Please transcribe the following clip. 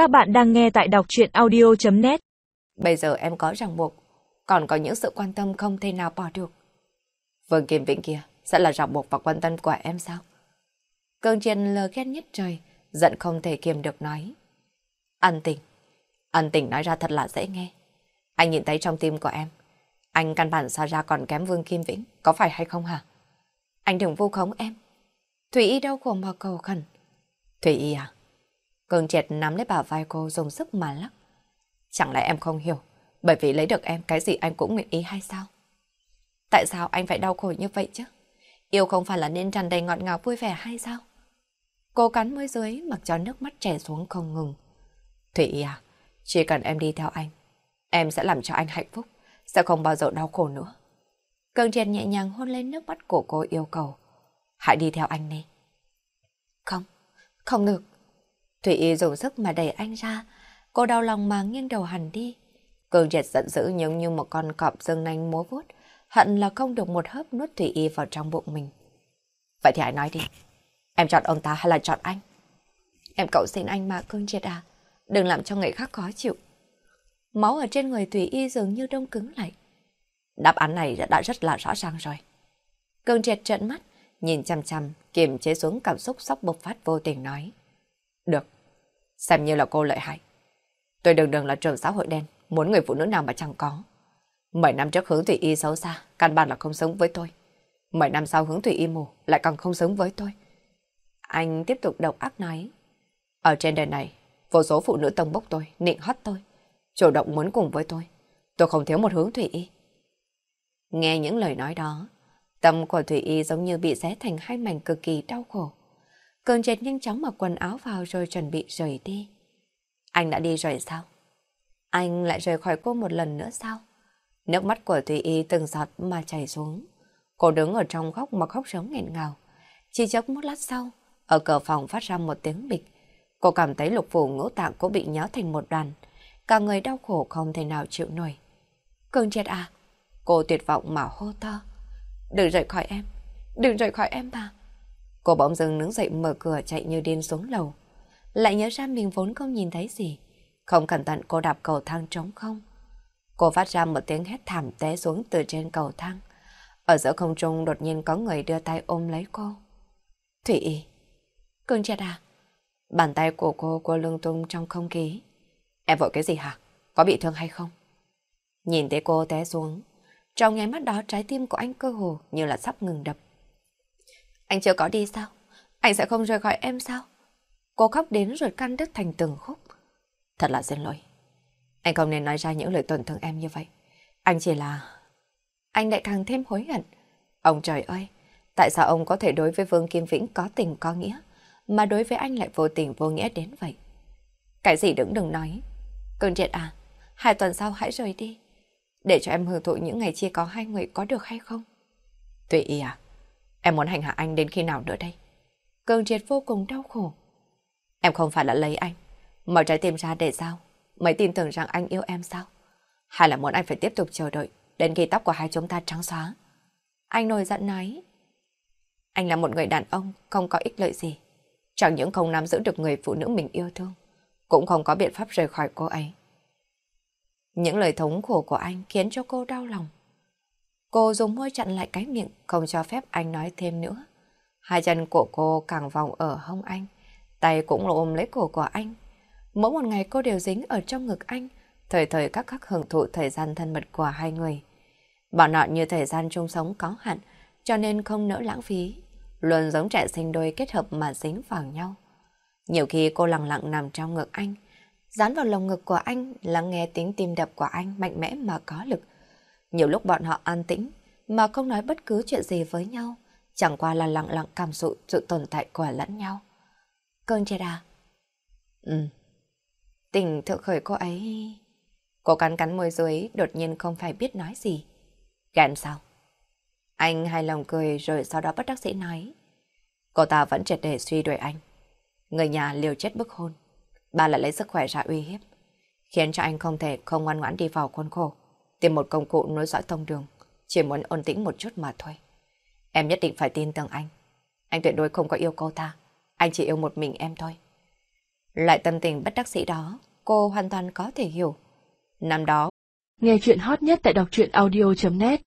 Các bạn đang nghe tại đọc chuyện audio.net Bây giờ em có ràng buộc, còn có những sự quan tâm không thể nào bỏ được. Vương Kim Vĩnh kia sẽ là ràng buộc và quan tâm của em sao? Cơn chiên lờ ghét nhất trời, giận không thể kiềm được nói. Ân tình, ân tình nói ra thật là dễ nghe. Anh nhìn thấy trong tim của em, anh căn bản xa ra còn kém Vương Kim Vĩnh, có phải hay không hả? Anh đừng vu khống em. Thủy Y đau khổ mà cầu khẩn. Thủy Y à? Cường triệt nắm lấy bà vai cô dùng sức mà lắc. Chẳng lẽ em không hiểu, bởi vì lấy được em cái gì anh cũng nguyện ý hay sao? Tại sao anh phải đau khổ như vậy chứ? Yêu không phải là nên tràn đầy ngọt ngào vui vẻ hay sao? Cô cắn môi dưới mặc cho nước mắt chảy xuống không ngừng. Thủy Y à, chỉ cần em đi theo anh, em sẽ làm cho anh hạnh phúc, sẽ không bao giờ đau khổ nữa. Cường triệt nhẹ nhàng hôn lên nước mắt của cô yêu cầu. Hãy đi theo anh đi. Không, không được. Thủy Y dùng sức mà đẩy anh ra, cô đau lòng mà nghiêng đầu hẳn đi. Cường triệt giận dữ giống như một con cọp dương nanh múa vuốt, hận là không được một hớp nuốt Thủy Y vào trong bụng mình. Vậy thì hãy nói đi, em chọn ông ta hay là chọn anh? Em cậu xin anh mà Cường triệt à, đừng làm cho người khác khó chịu. Máu ở trên người Thủy Y dường như đông cứng lại. Đáp án này đã rất là rõ ràng rồi. Cường triệt trợn mắt, nhìn chăm chăm, kiềm chế xuống cảm xúc sốc bộc phát vô tình nói. Được, xem như là cô lợi hại. Tôi đường đường là trường xã hội đen, muốn người phụ nữ nào mà chẳng có. Mấy năm trước hướng Thủy Y xấu xa, căn bản là không sống với tôi. Mấy năm sau hướng Thủy Y mù, lại càng không sống với tôi. Anh tiếp tục độc ác nói. Ở trên đời này, vô số phụ nữ tông bốc tôi, nịnh hót tôi. Chủ động muốn cùng với tôi. Tôi không thiếu một hướng Thủy Y. Nghe những lời nói đó, tâm của Thủy Y giống như bị xé thành hai mảnh cực kỳ đau khổ. Cường triệt nhanh chóng mặc quần áo vào rồi chuẩn bị rời đi. Anh đã đi rồi sao? Anh lại rời khỏi cô một lần nữa sao? Nước mắt của Thùy Y từng giọt mà chảy xuống. Cô đứng ở trong góc mà khóc sống nghẹn ngào. Chỉ chốc một lát sau, ở cửa phòng phát ra một tiếng bịch. Cô cảm thấy lục phủ ngũ tạng cũng bị nhó thành một đoàn. Cả người đau khổ không thể nào chịu nổi. Cường triệt à? Cô tuyệt vọng mà hô to. Đừng rời khỏi em, đừng rời khỏi em mà. Cô bỗng dưng đứng dậy mở cửa chạy như điên xuống lầu. Lại nhớ ra mình vốn không nhìn thấy gì. Không cẩn thận cô đạp cầu thang trống không. Cô phát ra một tiếng hét thảm té xuống từ trên cầu thang. Ở giữa không trung đột nhiên có người đưa tay ôm lấy cô. Thủy Y. Cưng chết à? Bàn tay của cô cô lung tung trong không khí. Em vội cái gì hả? Có bị thương hay không? Nhìn thấy cô té xuống, trong nháy mắt đó trái tim của anh cơ hồ như là sắp ngừng đập. Anh chưa có đi sao? Anh sẽ không rời khỏi em sao? Cô khóc đến ruột căn đứt thành từng khúc. Thật là xin lỗi. Anh không nên nói ra những lời tổn thương em như vậy. Anh chỉ là... Anh lại càng thêm hối hận. Ông trời ơi, tại sao ông có thể đối với Vương Kim Vĩnh có tình có nghĩa, mà đối với anh lại vô tình vô nghĩa đến vậy? Cái gì đừng đừng nói. Cơn triệt à, hai tuần sau hãy rời đi. Để cho em hưởng thụ những ngày chia có hai người có được hay không? Tùy ý à, em muốn hành hạ anh đến khi nào nữa đây? Cơn triệt vô cùng đau khổ. Em không phải là lấy anh, mở trái tim ra để sao? Mới tin tưởng rằng anh yêu em sao? Hay là muốn anh phải tiếp tục chờ đợi đến khi tóc của hai chúng ta trắng xóa? Anh nổi giận nói. Anh là một người đàn ông, không có ích lợi gì. Chẳng những không nắm giữ được người phụ nữ mình yêu thương, cũng không có biện pháp rời khỏi cô ấy. Những lời thống khổ của anh khiến cho cô đau lòng. Cô dùng môi chặn lại cái miệng, không cho phép anh nói thêm nữa. Hai chân của cô càng vòng ở hông anh, tay cũng ôm lấy cổ của anh. Mỗi một ngày cô đều dính ở trong ngực anh, thời thời các khắc hưởng thụ thời gian thân mật của hai người. Bọn họ như thời gian chung sống có hạn, cho nên không nỡ lãng phí, luôn giống trẻ sinh đôi kết hợp mà dính vào nhau. Nhiều khi cô lặng lặng nằm trong ngực anh, dán vào lồng ngực của anh, lắng nghe tiếng tim đập của anh mạnh mẽ mà có lực. Nhiều lúc bọn họ an tĩnh, mà không nói bất cứ chuyện gì với nhau, chẳng qua là lặng lặng cảm thụ sự tồn tại của lẫn nhau. Cơn chết à? Ừ. Tình thượng khởi cô ấy... Cô cắn cắn môi dưới, đột nhiên không phải biết nói gì. Ghen sao? Anh hài lòng cười rồi sau đó bất đắc dĩ nói. Cô ta vẫn triệt để suy đuổi anh. Người nhà liều chết bức hôn. Ba lại lấy sức khỏe ra uy hiếp. Khiến cho anh không thể không ngoan ngoãn đi vào khuôn khổ. Tìm một công cụ nối dõi thông đường. Chỉ muốn ổn tĩnh một chút mà thôi. Em nhất định phải tin tưởng anh. Anh tuyệt đối không có yêu cô ta. Anh chỉ yêu một mình em thôi. lại tâm tình bất đắc sĩ đó, cô hoàn toàn có thể hiểu. Năm đó, nghe chuyện hot nhất tại đọc truyện audio.net